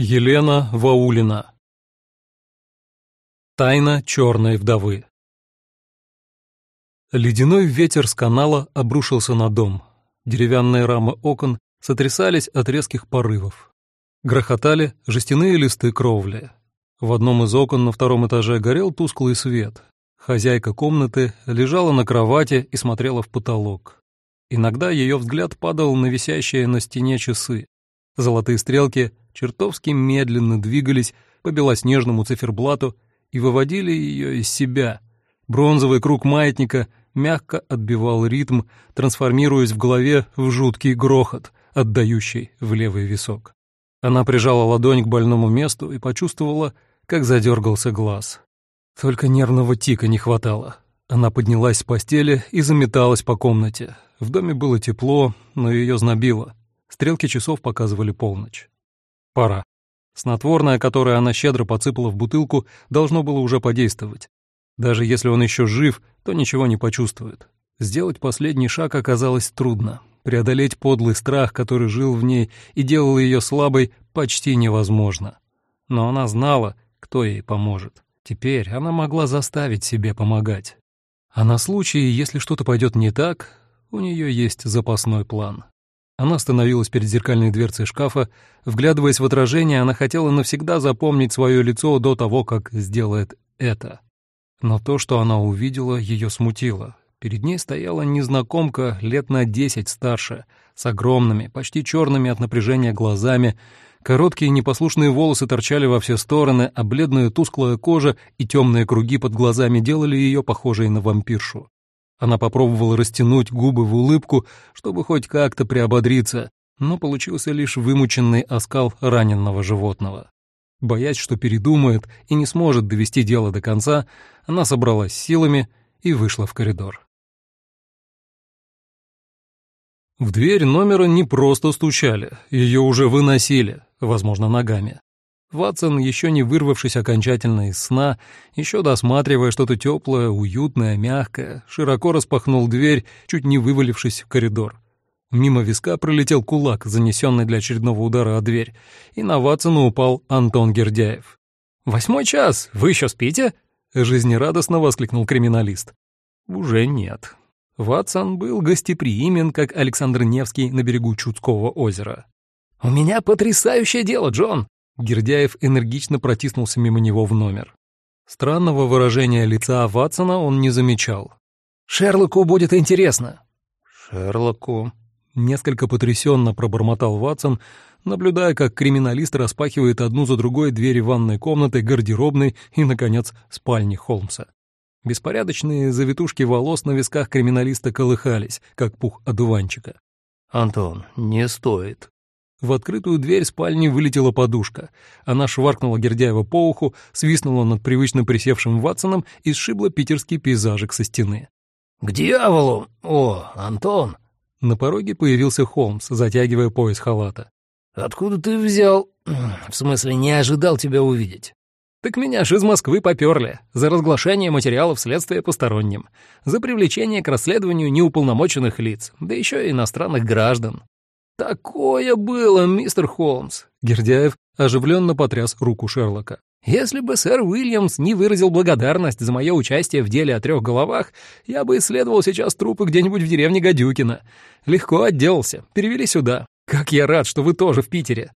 Елена Ваулина Тайна черной вдовы Ледяной ветер с канала обрушился на дом. Деревянные рамы окон сотрясались от резких порывов. Грохотали жестяные листы кровли. В одном из окон на втором этаже горел тусклый свет. Хозяйка комнаты лежала на кровати и смотрела в потолок. Иногда ее взгляд падал на висящие на стене часы. Золотые стрелки чертовски медленно двигались по белоснежному циферблату и выводили ее из себя. Бронзовый круг маятника мягко отбивал ритм, трансформируясь в голове в жуткий грохот, отдающий в левый висок. Она прижала ладонь к больному месту и почувствовала, как задергался глаз. Только нервного тика не хватало. Она поднялась с постели и заметалась по комнате. В доме было тепло, но ее знобило. Стрелки часов показывали полночь. Пора. Снотворное, которое она щедро подсыпала в бутылку, должно было уже подействовать. Даже если он еще жив, то ничего не почувствует. Сделать последний шаг оказалось трудно. Преодолеть подлый страх, который жил в ней и делал ее слабой, почти невозможно. Но она знала, кто ей поможет. Теперь она могла заставить себе помогать. А на случай, если что-то пойдет не так, у нее есть запасной план. Она остановилась перед зеркальной дверцей шкафа. Вглядываясь в отражение, она хотела навсегда запомнить свое лицо до того, как сделает это. Но то, что она увидела, ее смутило. Перед ней стояла незнакомка лет на десять старше, с огромными, почти черными от напряжения глазами. Короткие непослушные волосы торчали во все стороны, а бледная тусклая кожа и темные круги под глазами делали ее похожей на вампиршу. Она попробовала растянуть губы в улыбку, чтобы хоть как-то приободриться, но получился лишь вымученный оскал раненного животного. Боясь, что передумает и не сможет довести дело до конца, она собралась силами и вышла в коридор. В дверь номера не просто стучали, ее уже выносили, возможно, ногами. Ватсон, еще не вырвавшись окончательно из сна, еще досматривая что-то теплое, уютное, мягкое, широко распахнул дверь, чуть не вывалившись в коридор. Мимо виска пролетел кулак, занесенный для очередного удара о дверь, и на Ватсона упал Антон Гердяев. «Восьмой час! Вы еще спите?» — жизнерадостно воскликнул криминалист. «Уже нет». Ватсон был гостеприимен, как Александр Невский на берегу Чудского озера. «У меня потрясающее дело, Джон!» Гердяев энергично протиснулся мимо него в номер. Странного выражения лица Ватсона он не замечал. «Шерлоку будет интересно». «Шерлоку?» Несколько потрясенно пробормотал Ватсон, наблюдая, как криминалист распахивает одну за другой двери ванной комнаты, гардеробной и, наконец, спальни Холмса. Беспорядочные завитушки волос на висках криминалиста колыхались, как пух одуванчика. «Антон, не стоит», в открытую дверь спальни вылетела подушка. Она шваркнула Гердяева по уху, свистнула над привычно присевшим Ватсоном и сшибла питерский пейзажик со стены. «К дьяволу! О, Антон!» На пороге появился Холмс, затягивая пояс халата. «Откуда ты взял? В смысле, не ожидал тебя увидеть?» «Так меня ж из Москвы поперли. За разглашение материалов следствия посторонним. За привлечение к расследованию неуполномоченных лиц, да еще и иностранных граждан. «Такое было, мистер Холмс!» Гердяев оживленно потряс руку Шерлока. «Если бы сэр Уильямс не выразил благодарность за мое участие в деле о трех головах, я бы исследовал сейчас трупы где-нибудь в деревне Гадюкина. Легко отделался, перевели сюда. Как я рад, что вы тоже в Питере!»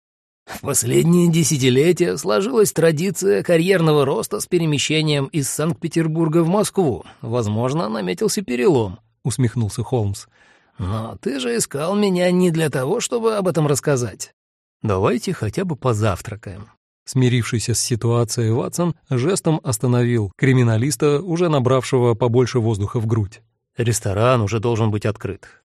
В последние десятилетия сложилась традиция карьерного роста с перемещением из Санкт-Петербурга в Москву. Возможно, наметился перелом, — усмехнулся Холмс. Но ты же искал меня не для того, чтобы об этом рассказать. Давайте хотя бы позавтракаем». Смирившийся с ситуацией Ватсон жестом остановил криминалиста, уже набравшего побольше воздуха в грудь. «Ресторан уже должен быть открыт.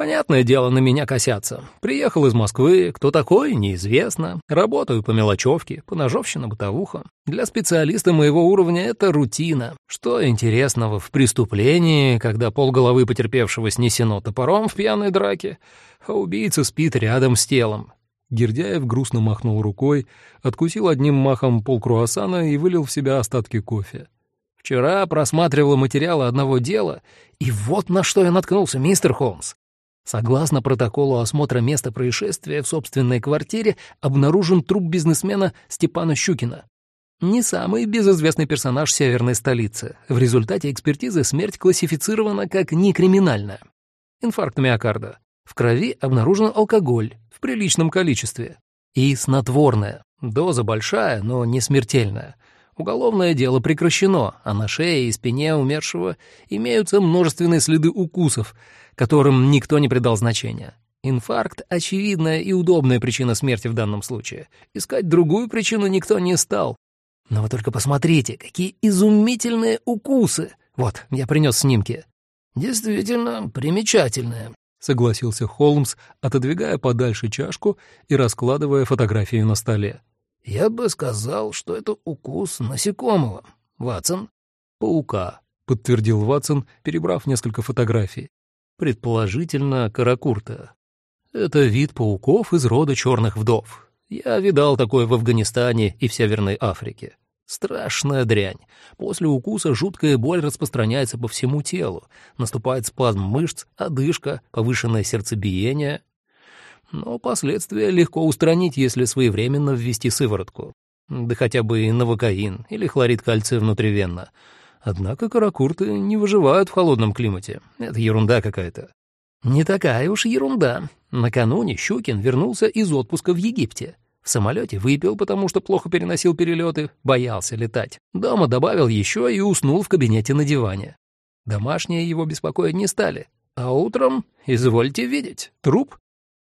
Понятное дело, на меня косятся. Приехал из Москвы, кто такой, неизвестно. Работаю по мелочевке, по ножовщина бытовуха. Для специалиста моего уровня это рутина. Что интересного в преступлении, когда полголовы потерпевшего снесено топором в пьяной драке, а убийца спит рядом с телом? Гердяев грустно махнул рукой, откусил одним махом полкруассана и вылил в себя остатки кофе. Вчера просматривал материалы одного дела, и вот на что я наткнулся, мистер Холмс. Согласно протоколу осмотра места происшествия в собственной квартире обнаружен труп бизнесмена Степана Щукина. Не самый безызвестный персонаж северной столицы. В результате экспертизы смерть классифицирована как некриминальная. Инфаркт миокарда. В крови обнаружен алкоголь в приличном количестве. И снотворное. Доза большая, но не смертельная. Уголовное дело прекращено, а на шее и спине умершего имеются множественные следы укусов, которым никто не придал значения. Инфаркт — очевидная и удобная причина смерти в данном случае. Искать другую причину никто не стал. Но вы только посмотрите, какие изумительные укусы! Вот, я принес снимки. Действительно, примечательные, — согласился Холмс, отодвигая подальше чашку и раскладывая фотографию на столе. «Я бы сказал, что это укус насекомого. Ватсон?» «Паука», — подтвердил Ватсон, перебрав несколько фотографий. «Предположительно, каракурта. Это вид пауков из рода черных вдов. Я видал такое в Афганистане и в Северной Африке. Страшная дрянь. После укуса жуткая боль распространяется по всему телу. Наступает спазм мышц, одышка, повышенное сердцебиение. Но последствия легко устранить, если своевременно ввести сыворотку. Да хотя бы и новокаин или хлорид кальция внутривенно. Однако каракурты не выживают в холодном климате. Это ерунда какая-то. Не такая уж ерунда. Накануне Щукин вернулся из отпуска в Египте. В самолете выпил, потому что плохо переносил перелеты, боялся летать. Дома добавил еще и уснул в кабинете на диване. Домашние его беспокоить не стали. А утром, извольте видеть, труп.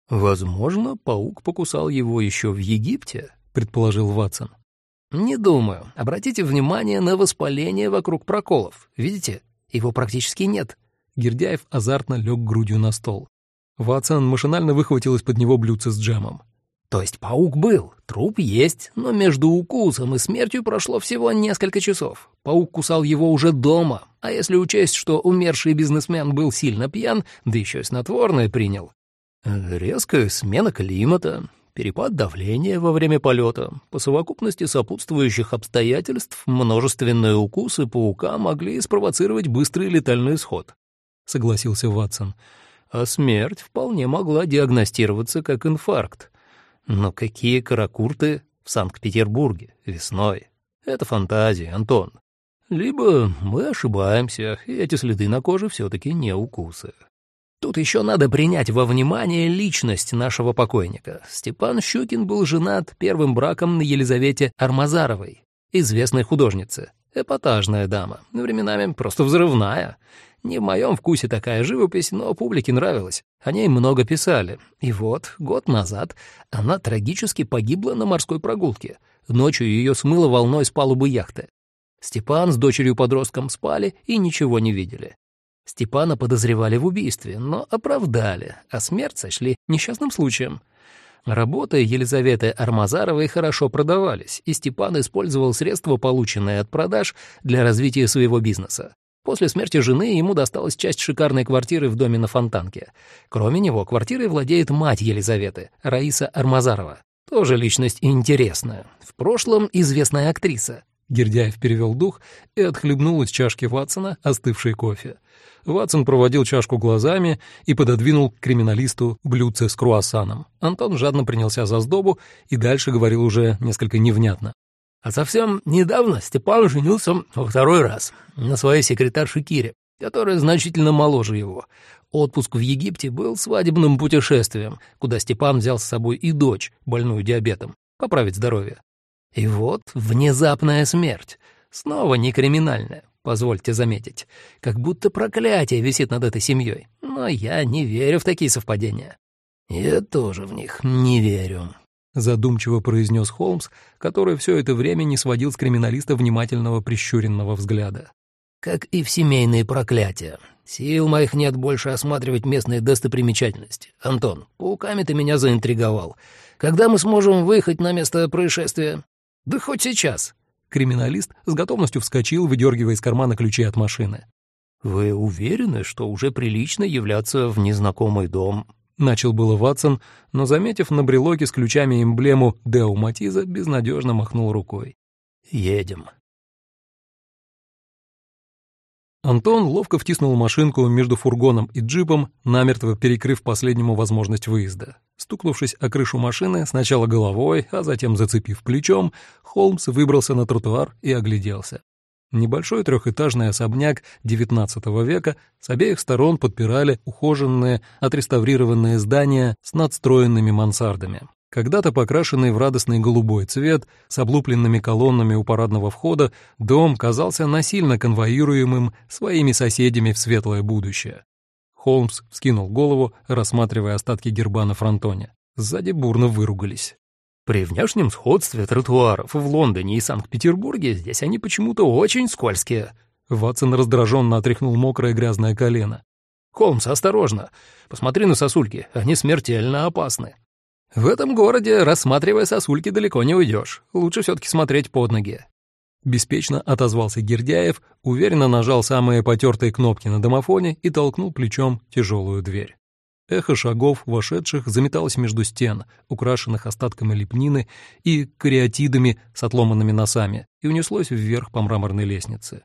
Возможно, паук покусал его еще в Египте, предположил Ватсон. Не думаю. Обратите внимание на воспаление вокруг проколов. Видите? Его практически нет. Гердяев азартно лег грудью на стол. Ватсон машинально выхватил из-под него блюдце с джемом. То есть паук был, труп есть, но между укусом и смертью прошло всего несколько часов. Паук кусал его уже дома, а если учесть, что умерший бизнесмен был сильно пьян, да еще и снотворное принял. Резкая смена климата, перепад давления во время полета, по совокупности сопутствующих обстоятельств множественные укусы паука могли спровоцировать быстрый летальный исход согласился Ватсон. А смерть вполне могла диагностироваться как инфаркт. Но какие каракурты в Санкт-Петербурге весной? Это фантазия, Антон. Либо мы ошибаемся, и эти следы на коже все-таки не укусы. Тут еще надо принять во внимание личность нашего покойника. Степан Щукин был женат первым браком на Елизавете Армазаровой, известной художнице. Эпатажная дама, временами просто взрывная. Не в моем вкусе такая живопись, но публике нравилась. О ней много писали. И вот, год назад она трагически погибла на морской прогулке. Ночью ее смыло волной с палубы яхты. Степан с дочерью-подростком спали и ничего не видели. Степана подозревали в убийстве, но оправдали, а смерть сочли несчастным случаем. Работы Елизаветы Армазаровой хорошо продавались, и Степан использовал средства, полученные от продаж, для развития своего бизнеса. После смерти жены ему досталась часть шикарной квартиры в доме на Фонтанке. Кроме него, квартирой владеет мать Елизаветы, Раиса Армазарова. Тоже личность интересная. В прошлом известная актриса. Гердяев перевел дух и отхлебнул из чашки Ватсона остывший кофе. Ватсон проводил чашку глазами и пододвинул к криминалисту блюдце с круассаном. Антон жадно принялся за сдобу и дальше говорил уже несколько невнятно. А совсем недавно Степан женился во второй раз на своей секретарше Кире, которая значительно моложе его. Отпуск в Египте был свадебным путешествием, куда Степан взял с собой и дочь, больную диабетом, поправить здоровье. И вот внезапная смерть. Снова не криминальная, позвольте заметить. Как будто проклятие висит над этой семьей. Но я не верю в такие совпадения. Я тоже в них не верю. — задумчиво произнес Холмс, который все это время не сводил с криминалиста внимательного прищуренного взгляда. «Как и в семейные проклятия. Сил моих нет больше осматривать местные достопримечательности. Антон, пауками ты меня заинтриговал. Когда мы сможем выехать на место происшествия? Да хоть сейчас». Криминалист с готовностью вскочил, выдергивая из кармана ключи от машины. «Вы уверены, что уже прилично являться в незнакомый дом Начал было Ватсон, но, заметив на брелоке с ключами эмблему Део Матиза, безнадежно махнул рукой. «Едем». Антон ловко втиснул машинку между фургоном и джипом, намертво перекрыв последнему возможность выезда. Стукнувшись о крышу машины, сначала головой, а затем зацепив плечом, Холмс выбрался на тротуар и огляделся. Небольшой трехэтажный особняк XIX века с обеих сторон подпирали ухоженные, отреставрированные здания с надстроенными мансардами. Когда-то покрашенный в радостный голубой цвет, с облупленными колоннами у парадного входа, дом казался насильно конвоируемым своими соседями в светлое будущее. Холмс вскинул голову, рассматривая остатки герба на фронтоне. Сзади бурно выругались. При внешнем сходстве тротуаров в Лондоне и Санкт-Петербурге здесь они почему-то очень скользкие. Ватсон раздраженно отряхнул мокрое грязное колено. «Холмс, осторожно! Посмотри на сосульки, они смертельно опасны». «В этом городе, рассматривая сосульки, далеко не уйдешь. Лучше все-таки смотреть под ноги». Беспечно отозвался Гердяев, уверенно нажал самые потертые кнопки на домофоне и толкнул плечом тяжелую дверь. Эхо шагов вошедших заметалось между стен, украшенных остатками лепнины и кариатидами с отломанными носами, и унеслось вверх по мраморной лестнице.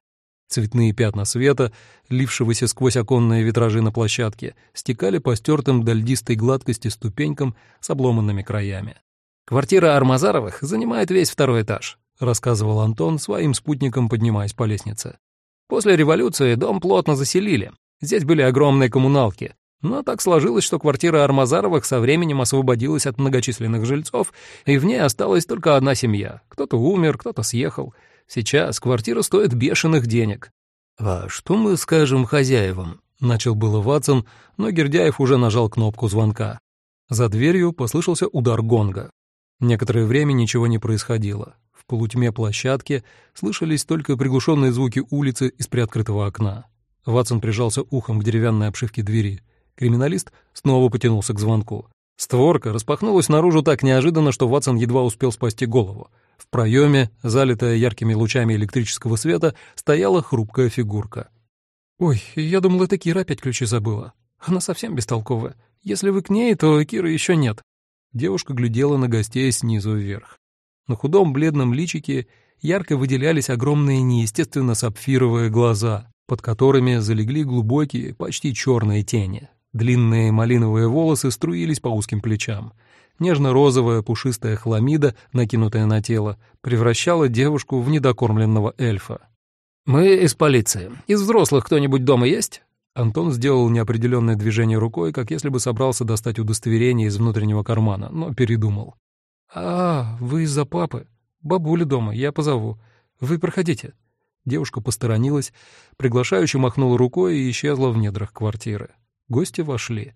Цветные пятна света, лившегося сквозь оконные витражи на площадке, стекали по стертым до льдистой гладкости ступенькам с обломанными краями. «Квартира Армазаровых занимает весь второй этаж», — рассказывал Антон своим спутникам, поднимаясь по лестнице. «После революции дом плотно заселили. Здесь были огромные коммуналки, но так сложилось, что квартира Армазаровых со временем освободилась от многочисленных жильцов, и в ней осталась только одна семья. Кто-то умер, кто-то съехал. Сейчас квартира стоит бешеных денег. «А что мы скажем хозяевам?» — начал было Ватсон, но Гердяев уже нажал кнопку звонка. За дверью послышался удар гонга. Некоторое время ничего не происходило. В полутьме площадки слышались только приглушенные звуки улицы из приоткрытого окна. Ватсон прижался ухом к деревянной обшивке двери — Криминалист снова потянулся к звонку. Створка распахнулась наружу так неожиданно, что Ватсон едва успел спасти голову. В проеме, залитая яркими лучами электрического света, стояла хрупкая фигурка. «Ой, я думал, это Кира опять ключи забыла. Она совсем бестолковая. Если вы к ней, то Киры еще нет». Девушка глядела на гостей снизу вверх. На худом бледном личике ярко выделялись огромные неестественно сапфировые глаза, под которыми залегли глубокие, почти черные тени. Длинные малиновые волосы струились по узким плечам. Нежно-розовая пушистая хламида, накинутая на тело, превращала девушку в недокормленного эльфа. «Мы из полиции. Из взрослых кто-нибудь дома есть?» Антон сделал неопределенное движение рукой, как если бы собрался достать удостоверение из внутреннего кармана, но передумал. «А, вы из-за папы. Бабуля дома, я позову. Вы проходите». Девушка посторонилась, приглашающе махнула рукой и исчезла в недрах квартиры. Гости вошли.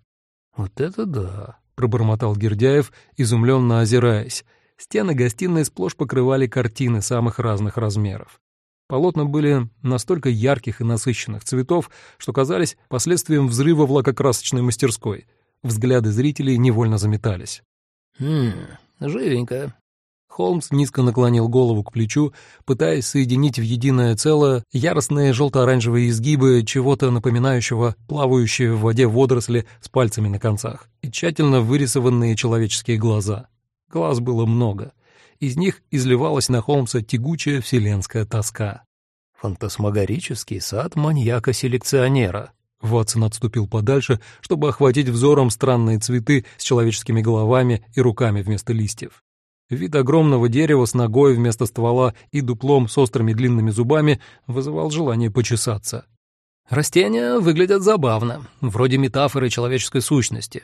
«Вот это да!» — пробормотал Гердяев, изумленно озираясь. Стены гостиной сплошь покрывали картины самых разных размеров. Полотна были настолько ярких и насыщенных цветов, что казались последствием взрыва в лакокрасочной мастерской. Взгляды зрителей невольно заметались. «Хм, живенько», Холмс низко наклонил голову к плечу, пытаясь соединить в единое целое яростные желто-оранжевые изгибы чего-то напоминающего плавающие в воде водоросли с пальцами на концах и тщательно вырисованные человеческие глаза. Глаз было много. Из них изливалась на Холмса тягучая вселенская тоска. «Фантасмагорический сад маньяка-селекционера», Ватсон отступил подальше, чтобы охватить взором странные цветы с человеческими головами и руками вместо листьев. Вид огромного дерева с ногой вместо ствола и дуплом с острыми длинными зубами вызывал желание почесаться. Растения выглядят забавно, вроде метафоры человеческой сущности.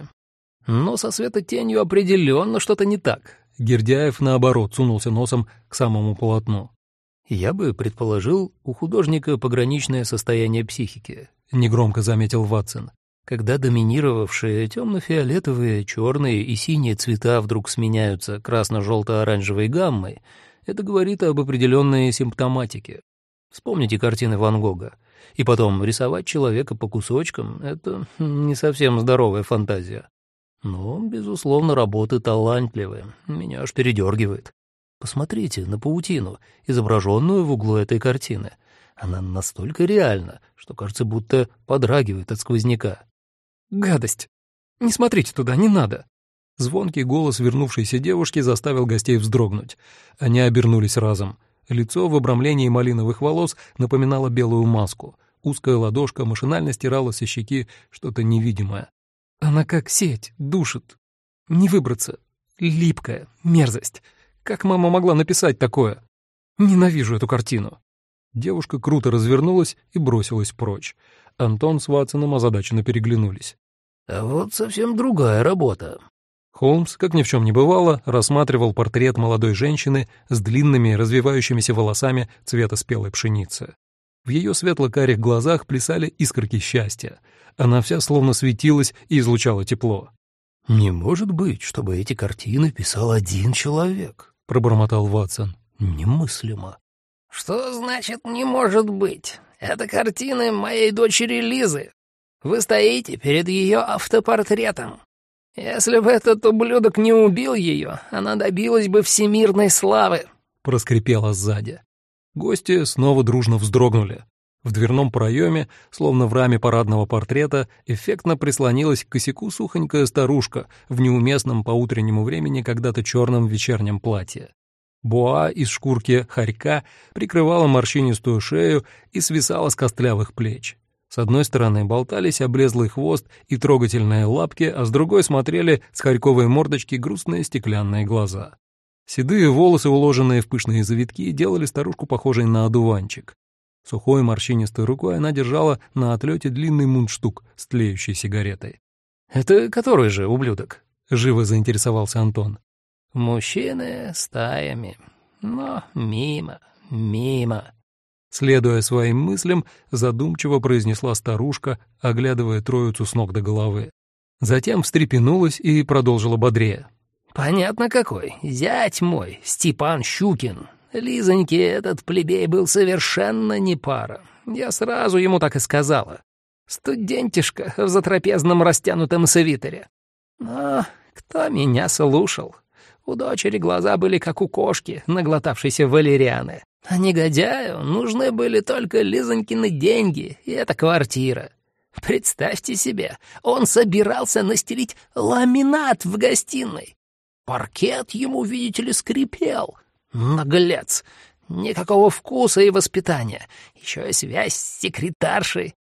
Но со светотенью определенно что-то не так. Гердяев, наоборот, сунулся носом к самому полотну. «Я бы предположил, у художника пограничное состояние психики», — негромко заметил Ватсон когда доминировавшие темно-фиолетовые, черные и синие цвета вдруг сменяются красно-желто-оранжевой гаммой, это говорит об определенной симптоматике. Вспомните картины Ван Гога. И потом, рисовать человека по кусочкам — это не совсем здоровая фантазия. Но, безусловно, работы талантливые. Меня аж передергивает. Посмотрите на паутину, изображенную в углу этой картины. Она настолько реальна, что кажется, будто подрагивает от сквозняка. Гадость! Не смотрите туда, не надо!» Звонкий голос вернувшейся девушки заставил гостей вздрогнуть. Они обернулись разом. Лицо в обрамлении малиновых волос напоминало белую маску. узкая ладошка машинально стирала со щеки что-то невидимое. «Она как сеть, душит. Не выбраться. Липкая, мерзость. Как мама могла написать такое? Ненавижу эту картину». Девушка круто развернулась и бросилась прочь. Антон с Ватсоном озадаченно переглянулись. «А вот совсем другая работа», Холмс, как ни в чем не бывало, рассматривал портрет молодой женщины с длинными развивающимися волосами цвета спелой пшеницы. В ее светло-карих глазах плясали искорки счастья. Она вся словно светилась и излучала тепло. «Не может быть, чтобы эти картины писал один человек», — пробормотал Ватсон. «Немыслимо». «Что значит «не может быть»? Это картины моей дочери Лизы. Вы стоите перед ее автопортретом. Если бы этот ублюдок не убил ее, она добилась бы всемирной славы», — проскрипела сзади. Гости снова дружно вздрогнули. В дверном проеме, словно в раме парадного портрета, эффектно прислонилась к косяку сухонькая старушка в неуместном по утреннему времени когда-то черном вечернем платье. Буа из шкурки хорька прикрывала морщинистую шею и свисала с костлявых плеч. С одной стороны болтались облезлый хвост и трогательные лапки, а с другой смотрели с хорьковой мордочки грустные стеклянные глаза. Седые волосы, уложенные в пышные завитки, делали старушку похожей на одуванчик. Сухой морщинистой рукой она держала на отлете длинный мундштук с тлеющей сигаретой. «Это который же ублюдок?» — живо заинтересовался Антон. «Мужчины стаями, но мимо, мимо». Следуя своим мыслям, задумчиво произнесла старушка, оглядывая троицу с ног до головы. Затем встрепенулась и продолжила бодрее. «Понятно какой. Зять мой, Степан Щукин. Лизоньке этот плебей был совершенно не пара. Я сразу ему так и сказала. Студентишка в затрапезном растянутом свитере. Но кто меня слушал? У дочери глаза были как у кошки, наглотавшейся валерианы. А негодяю нужны были только Лизонькины деньги и эта квартира. Представьте себе, он собирался настелить ламинат в гостиной. Паркет ему, видите ли, скрипел. Наглец. Никакого вкуса и воспитания. Еще и связь с секретаршей.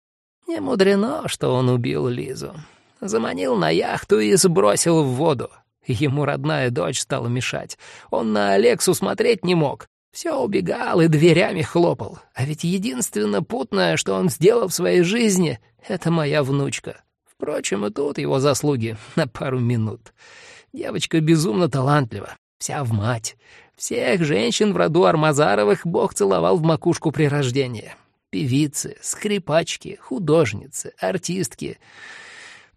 Не мудрено, что он убил Лизу. Заманил на яхту и сбросил в воду. Ему родная дочь стала мешать. Он на Алексу смотреть не мог. Все убегал и дверями хлопал. А ведь единственное путное, что он сделал в своей жизни, — это моя внучка. Впрочем, и тут его заслуги на пару минут. Девочка безумно талантлива, вся в мать. Всех женщин в роду Армазаровых Бог целовал в макушку при рождении. Певицы, скрипачки, художницы, артистки.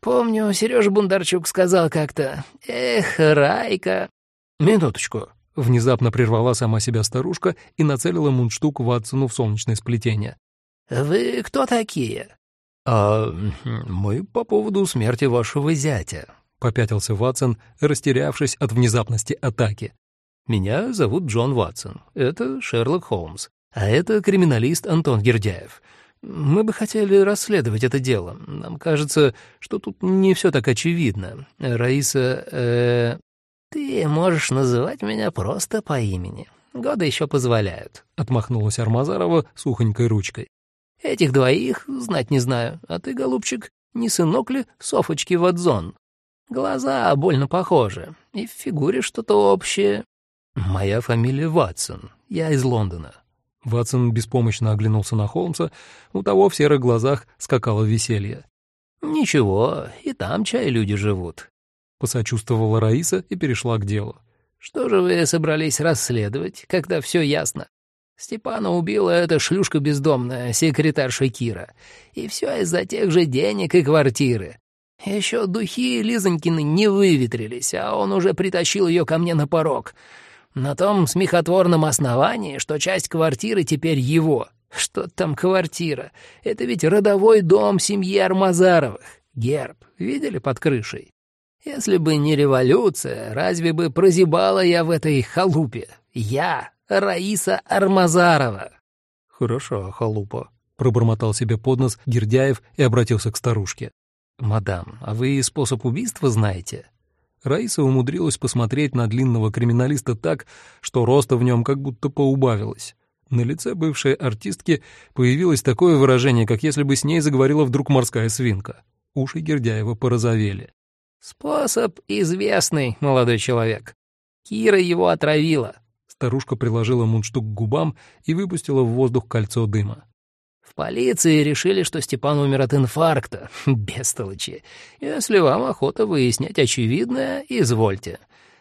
Помню, Сережа Бундарчук сказал как-то «Эх, Райка». «Минуточку», Внезапно прервала сама себя старушка и нацелила мундштук Ватсону в солнечное сплетение. «Вы кто такие?» «А мы по поводу смерти вашего зятя», — попятился Ватсон, растерявшись от внезапности атаки. «Меня зовут Джон Ватсон. Это Шерлок Холмс. А это криминалист Антон Гердяев. Мы бы хотели расследовать это дело. Нам кажется, что тут не все так очевидно. Раиса... Э, «Ты можешь называть меня просто по имени. Годы еще позволяют», — отмахнулась Армазарова сухонькой ручкой. «Этих двоих знать не знаю, а ты, голубчик, не сынок ли Софочки Вадзон? Глаза больно похожи, и в фигуре что-то общее». «Моя фамилия Ватсон, я из Лондона». Ватсон беспомощно оглянулся на Холмса, у того в серых глазах скакало веселье. «Ничего, и там чай люди живут. — посочувствовала Раиса и перешла к делу. «Что же вы собрались расследовать, когда все ясно? Степана убила эта шлюшка бездомная, секретарша Кира. И все из-за тех же денег и квартиры. Еще духи Лизонькины не выветрились, а он уже притащил ее ко мне на порог. На том смехотворном основании, что часть квартиры теперь его. Что там квартира? Это ведь родовой дом семьи Армазаровых. Герб. Видели под крышей? Если бы не революция, разве бы прозябала я в этой халупе? Я, Раиса Армазарова. Хорошо, халупа, пробормотал себе под нос Гердяев и обратился к старушке. «Мадам, а вы способ убийства знаете?» Раиса умудрилась посмотреть на длинного криминалиста так, что роста в нем как будто поубавилось. На лице бывшей артистки появилось такое выражение, как если бы с ней заговорила вдруг морская свинка. Уши Гердяева порозовели. «Способ известный, молодой человек. Кира его отравила». Старушка приложила мундштук к губам и выпустила в воздух кольцо дыма. В полиции решили, что Степан умер от инфаркта. Бестолочи. Если вам охота выяснять очевидное, извольте.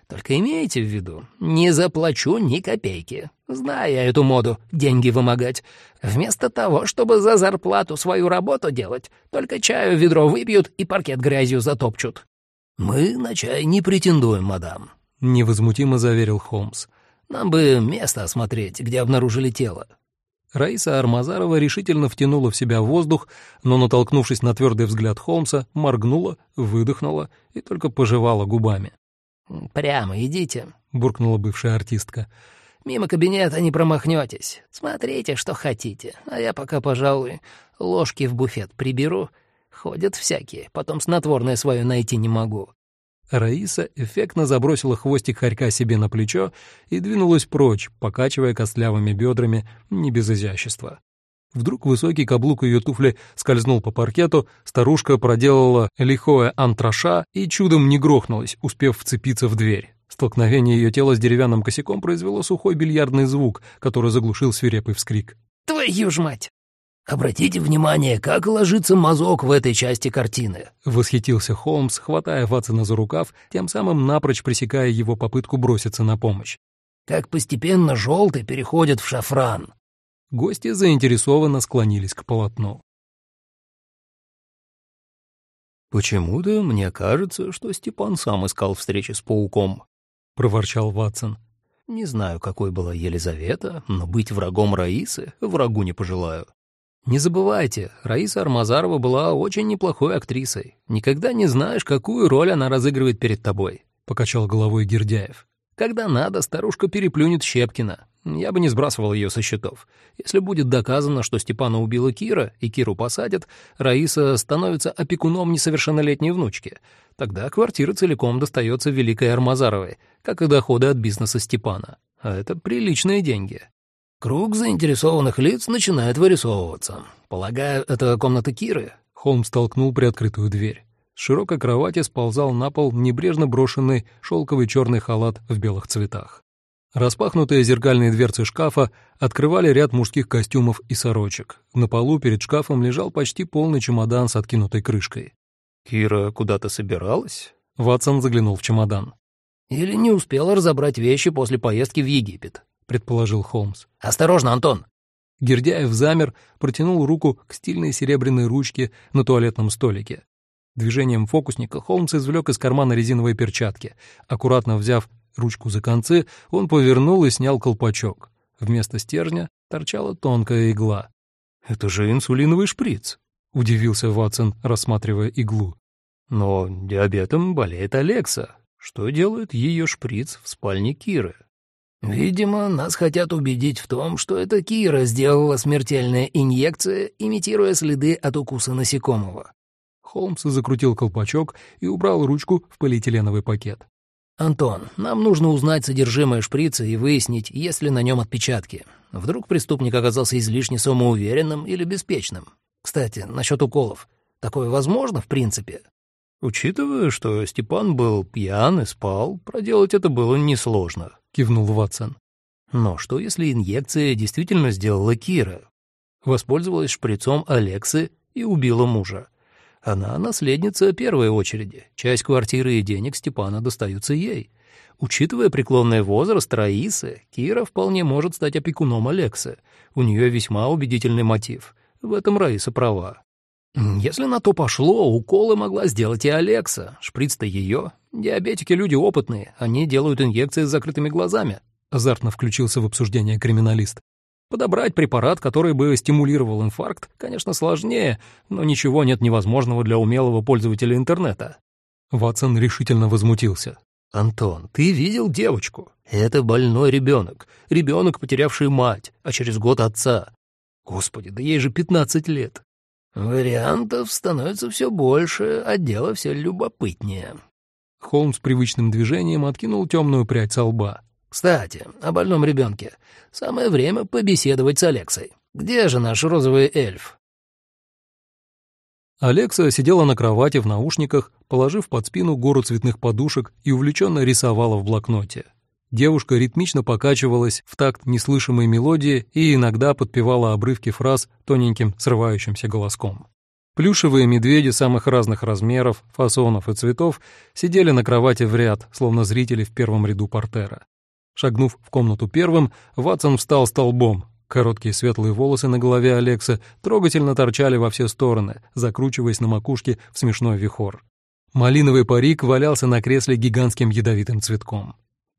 Только имейте в виду, не заплачу ни копейки. Знаю я эту моду — деньги вымогать. Вместо того, чтобы за зарплату свою работу делать, только чаю ведро выпьют и паркет грязью затопчут. «Мы на чай не претендуем, мадам», — невозмутимо заверил Холмс. «Нам бы место осмотреть, где обнаружили тело». Раиса Армазарова решительно втянула в себя воздух, но, натолкнувшись на твердый взгляд Холмса, моргнула, выдохнула и только пожевала губами. «Прямо идите», — буркнула бывшая артистка. «Мимо кабинета не промахнетесь. Смотрите, что хотите. А я пока, пожалуй, ложки в буфет приберу. Ходят всякие, потом снотворное свое найти не могу». Раиса эффектно забросила хвостик хорька себе на плечо и двинулась прочь, покачивая костлявыми бедрами не без изящества. Вдруг высокий каблук ее туфли скользнул по паркету, старушка проделала лихое антраша и чудом не грохнулась, успев вцепиться в дверь. Столкновение ее тела с деревянным косяком произвело сухой бильярдный звук, который заглушил свирепый вскрик. «Твою ж мать!» «Обратите внимание, как ложится мазок в этой части картины», — восхитился Холмс, хватая Ватсона за рукав, тем самым напрочь пресекая его попытку броситься на помощь. «Как постепенно желтый переходит в шафран. Гости заинтересованно склонились к полотну. «Почему-то мне кажется, что Степан сам искал встречи с пауком», — проворчал Ватсон. «Не знаю, какой была Елизавета, но быть врагом Раисы врагу не пожелаю». «Не забывайте, Раиса Армазарова была очень неплохой актрисой. Никогда не знаешь, какую роль она разыгрывает перед тобой», — покачал головой Гердяев. «Когда надо, старушка переплюнет Щепкина. Я бы не сбрасывал ее со счетов. Если будет доказано, что Степана убила Кира, и Киру посадят, Раиса становится опекуном несовершеннолетней внучки. Тогда квартира целиком достается Великой Армазаровой, как и доходы от бизнеса Степана. А это приличные деньги. Круг заинтересованных лиц начинает вырисовываться. Полагаю, это комната Киры? Холмс толкнул приоткрытую дверь. С широкой кровати сползал на пол небрежно брошенный шелковый черный халат в белых цветах. Распахнутые зеркальные дверцы шкафа открывали ряд мужских костюмов и сорочек. На полу перед шкафом лежал почти полный чемодан с откинутой крышкой. «Кира куда-то собиралась?» Ватсон заглянул в чемодан. «Или не успела разобрать вещи после поездки в Египет», — предположил Холмс. «Осторожно, Антон!» Гердяев замер, протянул руку к стильной серебряной ручке на туалетном столике. Движением фокусника Холмс извлек из кармана резиновые перчатки. Аккуратно взяв ручку за концы, он повернул и снял колпачок. Вместо стержня торчала тонкая игла. «Это же инсулиновый шприц», — удивился Ватсон, рассматривая иглу. «Но диабетом болеет Алекса. Что делает ее шприц в спальне Киры?» «Видимо, нас хотят убедить в том, что это Кира сделала смертельная инъекция, имитируя следы от укуса насекомого». Холмс закрутил колпачок и убрал ручку в полиэтиленовый пакет. «Антон, нам нужно узнать содержимое шприца и выяснить, есть ли на нем отпечатки. Вдруг преступник оказался излишне самоуверенным или беспечным. Кстати, насчет уколов. Такое возможно, в принципе?» «Учитывая, что Степан был пьян и спал, проделать это было несложно», — кивнул Ватсон. «Но что, если инъекция действительно сделала Кира? Воспользовалась шприцом Алексы и убила мужа. Она наследница первой очереди. Часть квартиры и денег Степана достаются ей. Учитывая преклонный возраст Раисы, Кира вполне может стать опекуном Алекса. У нее весьма убедительный мотив. В этом Раиса права. Если на то пошло, уколы могла сделать и Алекса. Шприц-то ее. Диабетики люди опытные, они делают инъекции с закрытыми глазами. Азартно включился в обсуждение криминалист. Подобрать препарат, который бы стимулировал инфаркт, конечно, сложнее, но ничего нет невозможного для умелого пользователя интернета. Ватсон решительно возмутился. «Антон, ты видел девочку? Это больной ребенок, ребенок, потерявший мать, а через год отца. Господи, да ей же пятнадцать лет». «Вариантов становится все больше, а дело все любопытнее». Холмс привычным движением откинул темную прядь со лба. Кстати, о больном ребенке. Самое время побеседовать с Алексой. Где же наш розовый эльф?» Алекса сидела на кровати в наушниках, положив под спину гору цветных подушек и увлеченно рисовала в блокноте. Девушка ритмично покачивалась в такт неслышимой мелодии и иногда подпевала обрывки фраз тоненьким срывающимся голоском. Плюшевые медведи самых разных размеров, фасонов и цветов сидели на кровати в ряд, словно зрители в первом ряду портера. Шагнув в комнату первым, Ватсон встал столбом, Короткие светлые волосы на голове Алекса трогательно торчали во все стороны, закручиваясь на макушке в смешной вихор. Малиновый парик валялся на кресле гигантским ядовитым цветком.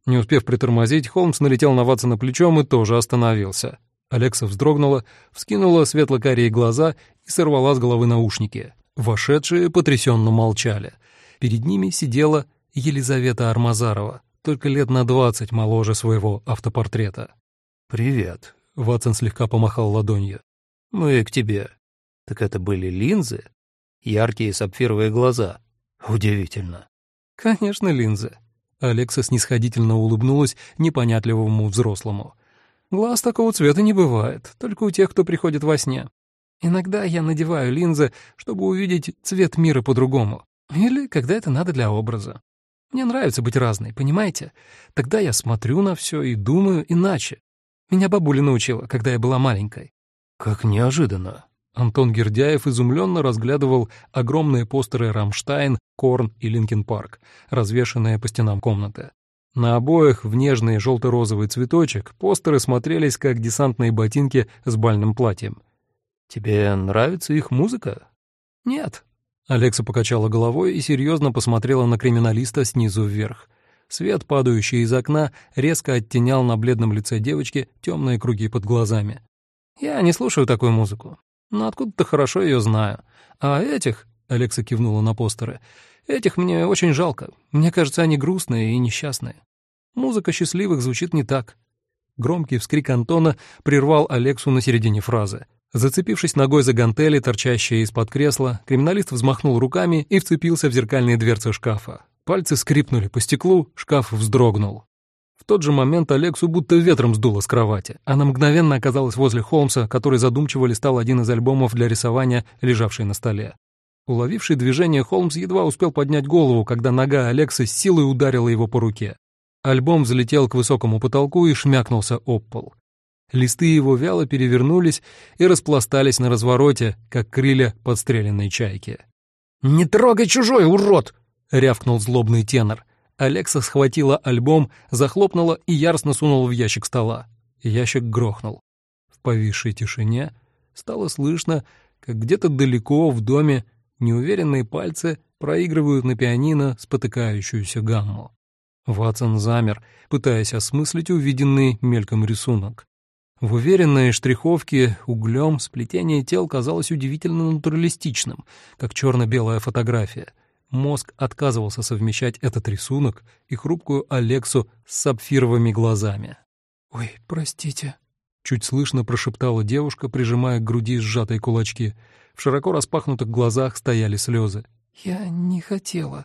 Не успев притормозить, Холмс налетел на Ватсона плечом и тоже остановился. Алекса вздрогнула, вскинула светло-карие глаза и сорвала с головы наушники. Вошедшие потрясенно молчали. Перед ними сидела Елизавета Армазарова, только лет на двадцать моложе своего автопортрета. «Привет», Ватсон слегка помахал ладонью. «Мы к тебе». «Так это были линзы? Яркие сапфировые глаза. Удивительно». «Конечно, линзы». Алекса снисходительно улыбнулась непонятливому взрослому. «Глаз такого цвета не бывает, только у тех, кто приходит во сне. Иногда я надеваю линзы, чтобы увидеть цвет мира по-другому. Или когда это надо для образа. Мне нравится быть разной, понимаете? Тогда я смотрю на все и думаю иначе. Меня бабуля научила, когда я была маленькой». «Как неожиданно». Антон Гердяев изумленно разглядывал огромные постеры «Rammstein», «Korn» и «Linkin Park», развешанные по стенам комнаты. На обоях в нежный желто-розовый цветочек постеры смотрелись как десантные ботинки с бальным платьем. «Тебе нравится их музыка?» «Нет». Алекса покачала головой и серьезно посмотрела на криминалиста снизу вверх. Свет, падающий из окна, резко оттенял на бледном лице девочки темные круги под глазами. «Я не слушаю такую музыку, но откуда-то хорошо ее знаю. А этих...» — Алекса кивнула на постеры. «Этих мне очень жалко. Мне кажется, они грустные и несчастные. Музыка счастливых звучит не так». Громкий вскрик Антона прервал Алексу на середине фразы. Зацепившись ногой за гантели, торчащие из-под кресла, криминалист взмахнул руками и вцепился в зеркальные дверцы шкафа. Пальцы скрипнули по стеклу, шкаф вздрогнул. В тот же момент Алексу будто ветром сдуло с кровати. Она мгновенно оказалась возле Холмса, который задумчиво листал один из альбомов для рисования, лежавший на столе. Уловивший движение, Холмс едва успел поднять голову, когда нога Алекса с силой ударила его по руке. Альбом взлетел к высокому потолку и шмякнулся об пол. Листы его вяло перевернулись и распластались на развороте, как крылья подстреленной чайки. «Не трогай чужой, урод!» — рявкнул злобный тенор. Алекса схватила альбом, захлопнула и яростно сунула в ящик стола. Ящик грохнул. В повисшей тишине стало слышно, как где-то далеко в доме неуверенные пальцы проигрывают на пианино спотыкающуюся гамму. Ватсон замер, пытаясь осмыслить увиденный мельком рисунок. В уверенной штриховке углем сплетение тел казалось удивительно натуралистичным, как черно-белая фотография — Мозг отказывался совмещать этот рисунок и хрупкую Алексу с сапфировыми глазами. «Ой, простите», — чуть слышно прошептала девушка, прижимая к груди сжатые кулачки. В широко распахнутых глазах стояли слезы. «Я не хотела».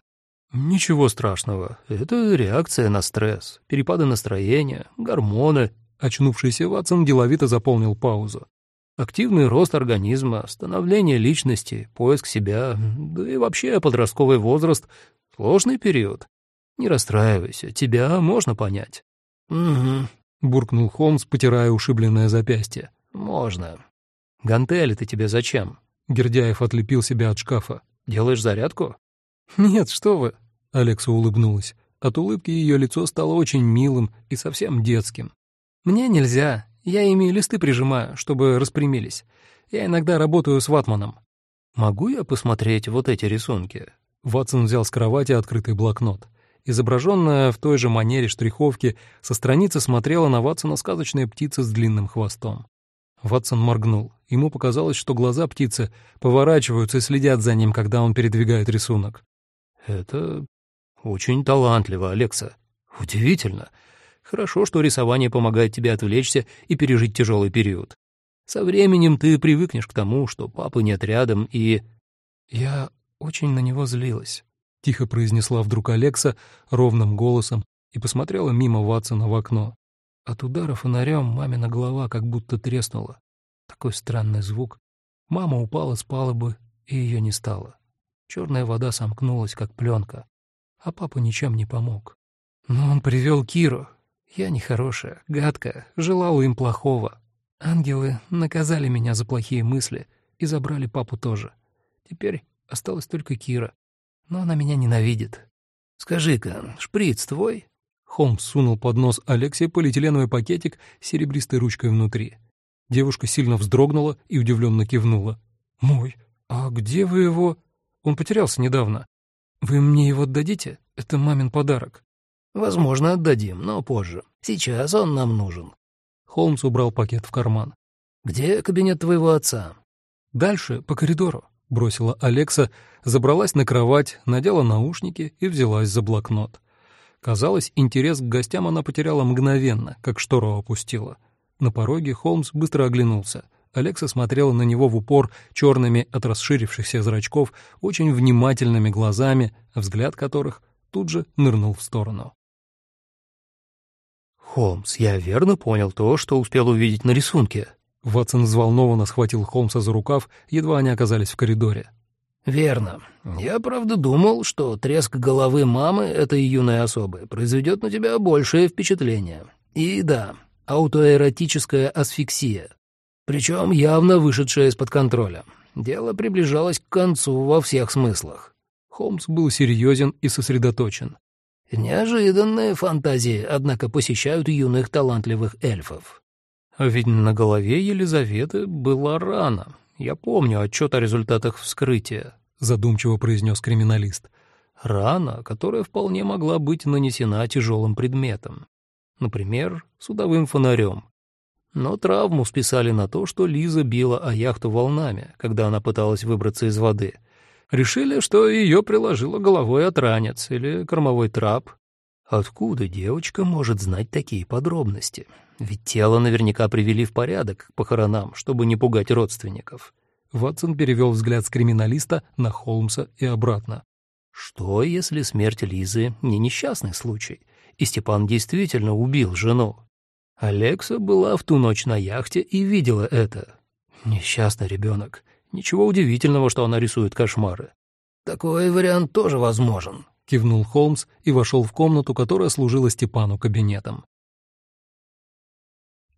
«Ничего страшного. Это реакция на стресс, перепады настроения, гормоны». Очнувшийся Ватсон деловито заполнил паузу. Активный рост организма, становление личности, поиск себя, да и вообще подростковый возраст — сложный период. Не расстраивайся, тебя можно понять. «Угу», — буркнул Холмс, потирая ушибленное запястье. «Можно». «Гантели ты тебе зачем?» Гердяев отлепил себя от шкафа. «Делаешь зарядку?» «Нет, что вы!» Алекса улыбнулась. От улыбки ее лицо стало очень милым и совсем детским. «Мне нельзя. Я ими листы прижимаю, чтобы распрямились. Я иногда работаю с ватманом. Могу я посмотреть вот эти рисунки? Ватсон взял с кровати открытый блокнот. Изображенная в той же манере штриховки, со страницы смотрела на Ватсона сказочная птица с длинным хвостом. Ватсон моргнул. Ему показалось, что глаза птицы поворачиваются и следят за ним, когда он передвигает рисунок. «Это очень талантливо, Алекса. Удивительно. Хорошо, что рисование помогает тебе отвлечься и пережить тяжелый период. Со временем ты привыкнешь к тому, что папы нет рядом, и... Я очень на него злилась, — тихо произнесла вдруг Алекса ровным голосом и посмотрела мимо Ватсона в окно. От удара фонарем мамина голова как будто треснула. Такой странный звук. Мама упала с палубы, и ее не стало. Черная вода сомкнулась, как пленка. А папа ничем не помог. Но он привел Киру. Я нехорошая, гадкая, желала им плохого. Ангелы наказали меня за плохие мысли и забрали папу тоже. Теперь осталась только Кира. Но она меня ненавидит. «Скажи-ка, шприц твой?» Холмс сунул под нос Алексея полиэтиленовый пакетик с серебристой ручкой внутри. Девушка сильно вздрогнула и удивленно кивнула. «Мой, а где вы его...» «Он потерялся недавно. Вы мне его отдадите? Это мамин подарок». «Возможно, отдадим, но позже. Сейчас он нам нужен». Холмс убрал пакет в карман. «Где кабинет твоего отца?» «Дальше, по коридору», — бросила Алекса, забралась на кровать, надела наушники и взялась за блокнот. Казалось, интерес к гостям она потеряла мгновенно, как штору опустила. На пороге Холмс быстро оглянулся. Алекса смотрела на него в упор черными от расширившихся зрачков, очень внимательными глазами, взгляд которых тут же нырнул в сторону. «Холмс, я верно понял то, что успел увидеть на рисунке?» Ватсон взволнованно схватил Холмса за рукав, едва они оказались в коридоре. «Верно. Я, правда, думал, что треск головы мамы этой юной особы произведет на тебя большее впечатление. И да, аутоэротическая асфиксия. Причем явно вышедшая из-под контроля. Дело приближалось к концу во всех смыслах». Холмс был серьезен и сосредоточен. Неожиданные фантазии, однако, посещают юных талантливых эльфов. А ведь на голове Елизаветы была рана, я помню отчет о результатах вскрытия», — задумчиво произнес криминалист. «Рана, которая вполне могла быть нанесена тяжелым предметом. Например, судовым фонарем. Но травму списали на то, что Лиза била о яхту волнами, когда она пыталась выбраться из воды. Решили, что ее приложило головой от ранец или кормовой трап. Откуда девочка может знать такие подробности? Ведь тело наверняка привели в порядок к похоронам, чтобы не пугать родственников. Ватсон перевел взгляд с криминалиста на Холмса и обратно. Что, если смерть Лизы не несчастный случай, и Степан действительно убил жену? Алекса была в ту ночь на яхте и видела это. Несчастный ребенок. Ничего удивительного, что она рисует кошмары. «Такой вариант тоже возможен», — кивнул Холмс и вошел в комнату, которая служила Степану кабинетом.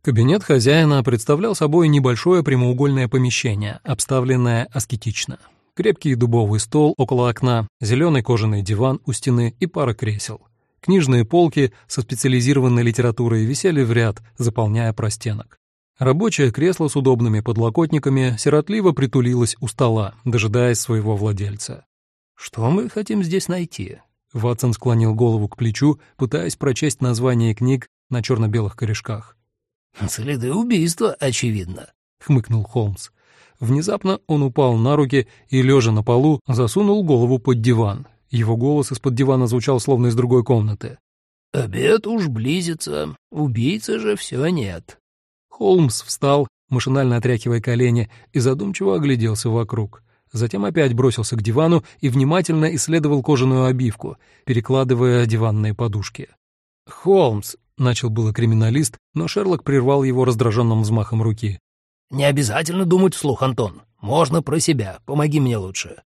Кабинет хозяина представлял собой небольшое прямоугольное помещение, обставленное аскетично. Крепкий дубовый стол около окна, зеленый кожаный диван у стены и пара кресел. Книжные полки со специализированной литературой висели в ряд, заполняя простенок. Рабочее кресло с удобными подлокотниками сиротливо притулилось у стола, дожидаясь своего владельца. «Что мы хотим здесь найти?» Ватсон склонил голову к плечу, пытаясь прочесть название книг на черно-белых корешках. «Следы убийства, очевидно», — хмыкнул Холмс. Внезапно он упал на руки и, лежа на полу, засунул голову под диван. Его голос из-под дивана звучал словно из другой комнаты. «Обед уж близится, убийцы же все нет». Холмс встал, машинально отряхивая колени, и задумчиво огляделся вокруг. Затем опять бросился к дивану и внимательно исследовал кожаную обивку, перекладывая диванные подушки. «Холмс, — начал было криминалист, но Шерлок прервал его раздраженным взмахом руки. «Не обязательно думать вслух, Антон. Можно про себя. Помоги мне лучше».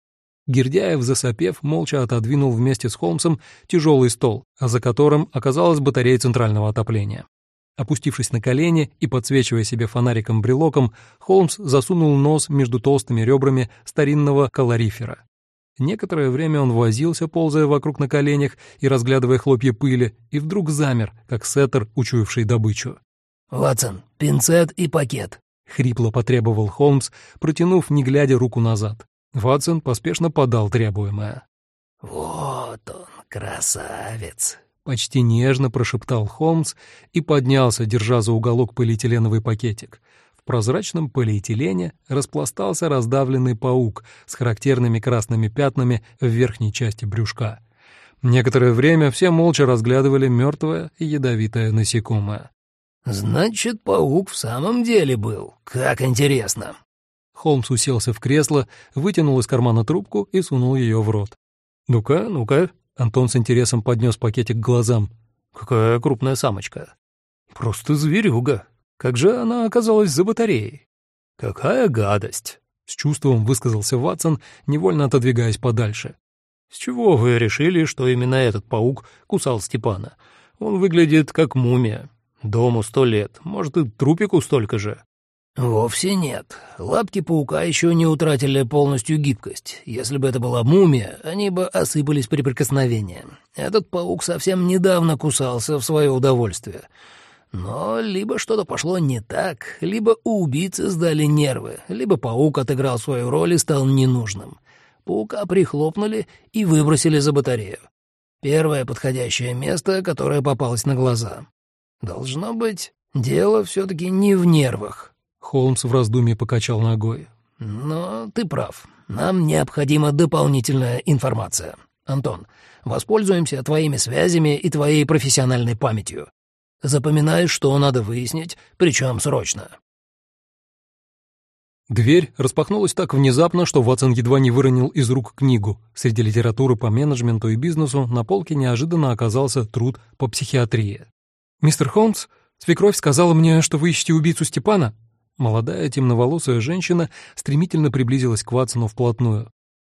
Гердяев, засопев, молча отодвинул вместе с Холмсом тяжелый стол, а за которым оказалась батарея центрального отопления. Опустившись на колени и подсвечивая себе фонариком-брелоком, Холмс засунул нос между толстыми ребрами старинного калорифера. Некоторое время он возился, ползая вокруг на коленях и разглядывая хлопья пыли, и вдруг замер, как сеттер, учуявший добычу. «Ватсон, пинцет и пакет», — хрипло потребовал Холмс, протянув, не глядя, руку назад. Ватсон поспешно подал требуемое. «Вот он, красавец», — почти нежно прошептал Холмс и поднялся, держа за уголок полиэтиленовый пакетик — прозрачном полиэтилене распластался раздавленный паук с характерными красными пятнами в верхней части брюшка. Некоторое время все молча разглядывали мертвое и ядовитое насекомое. «Значит, паук в самом деле был. Как интересно!» Холмс уселся в кресло, вытянул из кармана трубку и сунул ее в рот. «Ну-ка, ну-ка!» Антон с интересом поднес пакетик к глазам. Какая крупная самочка. Просто зверюга. Как же она оказалась за батареей? Какая гадость. С чувством высказался Ватсон, невольно отодвигаясь подальше. «С чего вы решили, что именно этот паук кусал Степана? Он выглядит как мумия. Дому сто лет, может, и трупику столько же». «Вовсе нет. Лапки паука еще не утратили полностью гибкость. Если бы это была мумия, они бы осыпались при прикосновении. Этот паук совсем недавно кусался в свое удовольствие. Но либо что-то пошло не так, либо у убийцы сдали нервы, либо паук отыграл свою роль и стал ненужным. Паука прихлопнули и выбросили за батарею. Первое подходящее место, которое попалось на глаза. Должно быть, дело все-таки не в нервах. Холмс в раздумье покачал ногой. «Но ты прав. Нам необходима дополнительная информация. Антон, воспользуемся твоими связями и твоей профессиональной памятью. Запоминай, что надо выяснить, причем срочно». Дверь распахнулась так внезапно, что Ватсон едва не выронил из рук книгу. Среди литературы по менеджменту и бизнесу на полке неожиданно оказался труд по психиатрии. «Мистер Холмс, свекровь сказала мне, что вы ищете убийцу Степана?» Молодая темноволосая женщина стремительно приблизилась к Ватсону вплотную.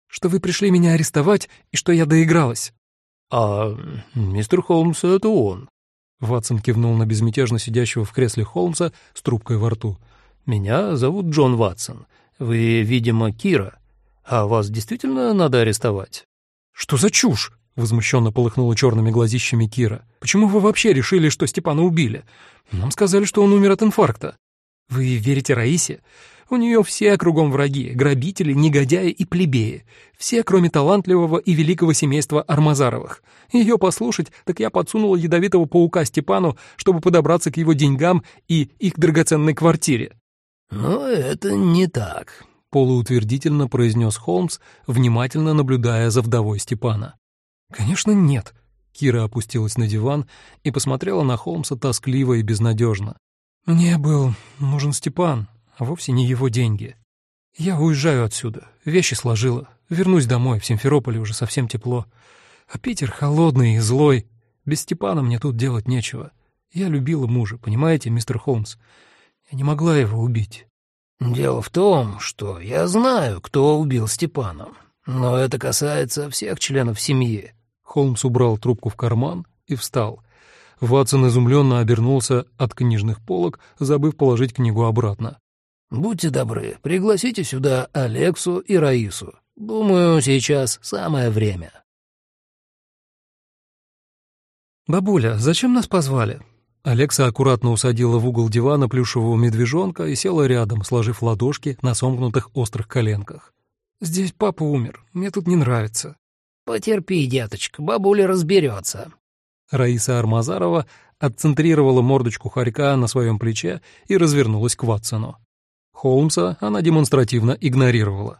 «Что вы пришли меня арестовать и что я доигралась?» «А мистер Холмс — это он». Ватсон кивнул на безмятежно сидящего в кресле Холмса с трубкой во рту. «Меня зовут Джон Ватсон. Вы, видимо, Кира. А вас действительно надо арестовать?» «Что за чушь?» — возмущенно полыхнула черными глазищами Кира. «Почему вы вообще решили, что Степана убили? Нам сказали, что он умер от инфаркта». Вы верите Раисе? У нее все кругом враги, грабители, негодяи и плебеи. Все, кроме талантливого и великого семейства Армазаровых. Ее послушать, так я подсунула ядовитого паука Степану, чтобы подобраться к его деньгам и их драгоценной квартире. «Но это не так», — полуутвердительно произнес Холмс, внимательно наблюдая за вдовой Степана. «Конечно, нет». Кира опустилась на диван и посмотрела на Холмса тоскливо и безнадежно. «Мне был нужен Степан, а вовсе не его деньги. Я уезжаю отсюда, вещи сложила, вернусь домой, в Симферополе уже совсем тепло. А Питер холодный и злой. Без Степана мне тут делать нечего. Я любила мужа, понимаете, мистер Холмс? Я не могла его убить». «Дело в том, что я знаю, кто убил Степана, но это касается всех членов семьи». Холмс убрал трубку в карман и встал. Ватсон изумленно обернулся от книжных полок, забыв положить книгу обратно. «Будьте добры, пригласите сюда Алексу и Раису. Думаю, сейчас самое время». «Бабуля, зачем нас позвали?» Алекса аккуратно усадила в угол дивана плюшевого медвежонка и села рядом, сложив ладошки на сомкнутых острых коленках. «Здесь папа умер, мне тут не нравится». «Потерпи, деточка, бабуля разберется. Раиса Армазарова отцентрировала мордочку хорька на своем плече и развернулась к Ватсону. Холмса она демонстративно игнорировала.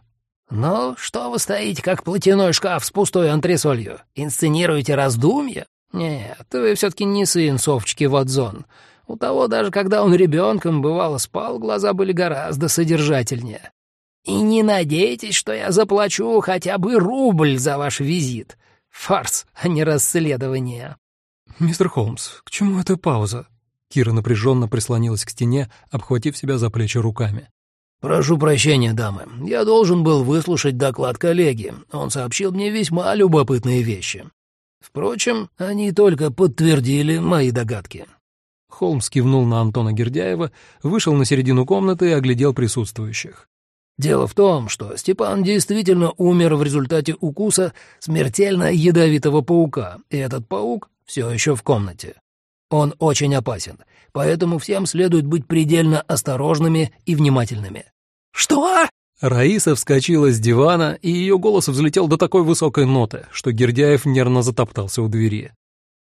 «Ну, что вы стоите, как платяной шкаф с пустой антресолью? Инсценируете раздумья? Нет, вы все-таки не сын Совчики Ватзон. У того даже когда он ребенком бывало спал, глаза были гораздо содержательнее. И не надейтесь, что я заплачу хотя бы рубль за ваш визит. Фарс, а не расследование». «Мистер Холмс, к чему эта пауза?» Кира напряженно прислонилась к стене, обхватив себя за плечи руками. «Прошу прощения, дамы. Я должен был выслушать доклад коллеги. Он сообщил мне весьма любопытные вещи. Впрочем, они только подтвердили мои догадки». Холмс кивнул на Антона Гердяева, вышел на середину комнаты и оглядел присутствующих. «Дело в том, что Степан действительно умер в результате укуса смертельно ядовитого паука, и этот паук все еще в комнате. Он очень опасен, поэтому всем следует быть предельно осторожными и внимательными». «Что?» Раиса вскочила с дивана, и ее голос взлетел до такой высокой ноты, что Гердяев нервно затоптался у двери.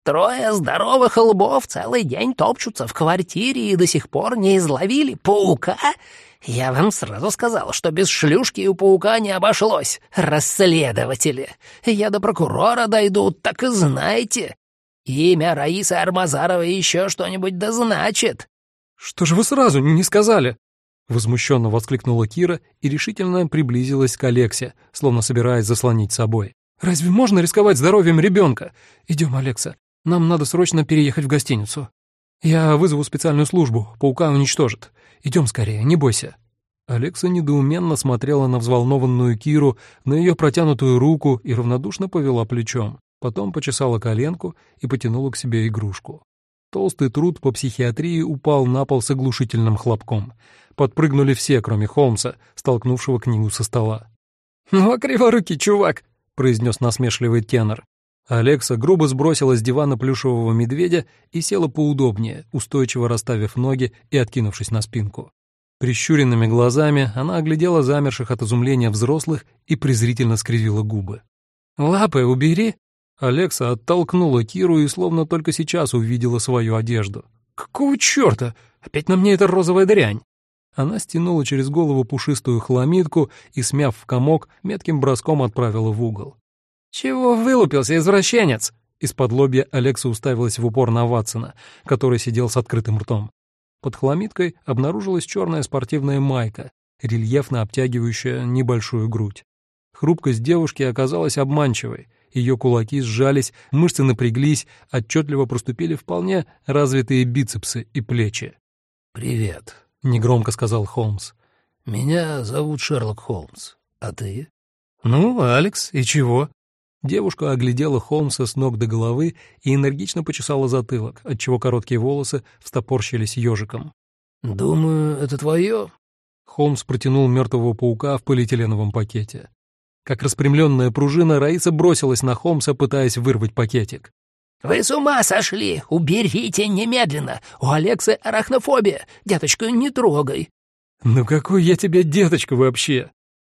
«Трое здоровых лбов целый день топчутся в квартире и до сих пор не изловили паука? Я вам сразу сказал, что без шлюшки у паука не обошлось. Расследователи. Я до прокурора дойду, так и знайте. Имя Раисы Армазаровой еще что-нибудь да значит». «Что же вы сразу не сказали?» Возмущенно воскликнула Кира и решительно приблизилась к Алексе, словно собираясь заслонить собой. «Разве можно рисковать здоровьем ребенка? Идем, Алекса. Нам надо срочно переехать в гостиницу. Я вызову специальную службу, паука уничтожит. Идем скорее, не бойся». Алекса недоуменно смотрела на взволнованную Киру, на ее протянутую руку и равнодушно повела плечом. Потом почесала коленку и потянула к себе игрушку. Толстый труд по психиатрии упал на пол с оглушительным хлопком. Подпрыгнули все, кроме Холмса, столкнувшего книгу со стола. «Ну, а криворукий чувак!» — произнес насмешливый тенор. Алекса грубо сбросила с дивана плюшевого медведя и села поудобнее, устойчиво расставив ноги и откинувшись на спинку. Прищуренными глазами она оглядела замерших от изумления взрослых и презрительно скривила губы. «Лапы убери!» Алекса оттолкнула Киру и словно только сейчас увидела свою одежду. «Какого черта? Опять на мне эта розовая дрянь!» Она стянула через голову пушистую хламидку и, смяв в комок, метким броском отправила в угол. «Чего вылупился, извращенец?» Из-под лобья Алекса уставилась в упор на Ватсона, который сидел с открытым ртом. Под хламидкой обнаружилась черная спортивная майка, рельефно обтягивающая небольшую грудь. Хрупкость девушки оказалась обманчивой, ее кулаки сжались, мышцы напряглись, отчетливо проступили вполне развитые бицепсы и плечи. «Привет», — негромко сказал Холмс. «Меня зовут Шерлок Холмс. А ты?» «Ну, Алекс, и чего?» Девушка оглядела Холмса с ног до головы и энергично почесала затылок, отчего короткие волосы встопорщились ежиком. «Думаю, это твое?» Холмс протянул мертвого паука в полиэтиленовом пакете. Как распрямленная пружина, Раиса бросилась на Холмса, пытаясь вырвать пакетик. «Вы с ума сошли! Уберите немедленно! У Алексы арахнофобия! Деточку не трогай!» «Ну какой я тебе деточка вообще?»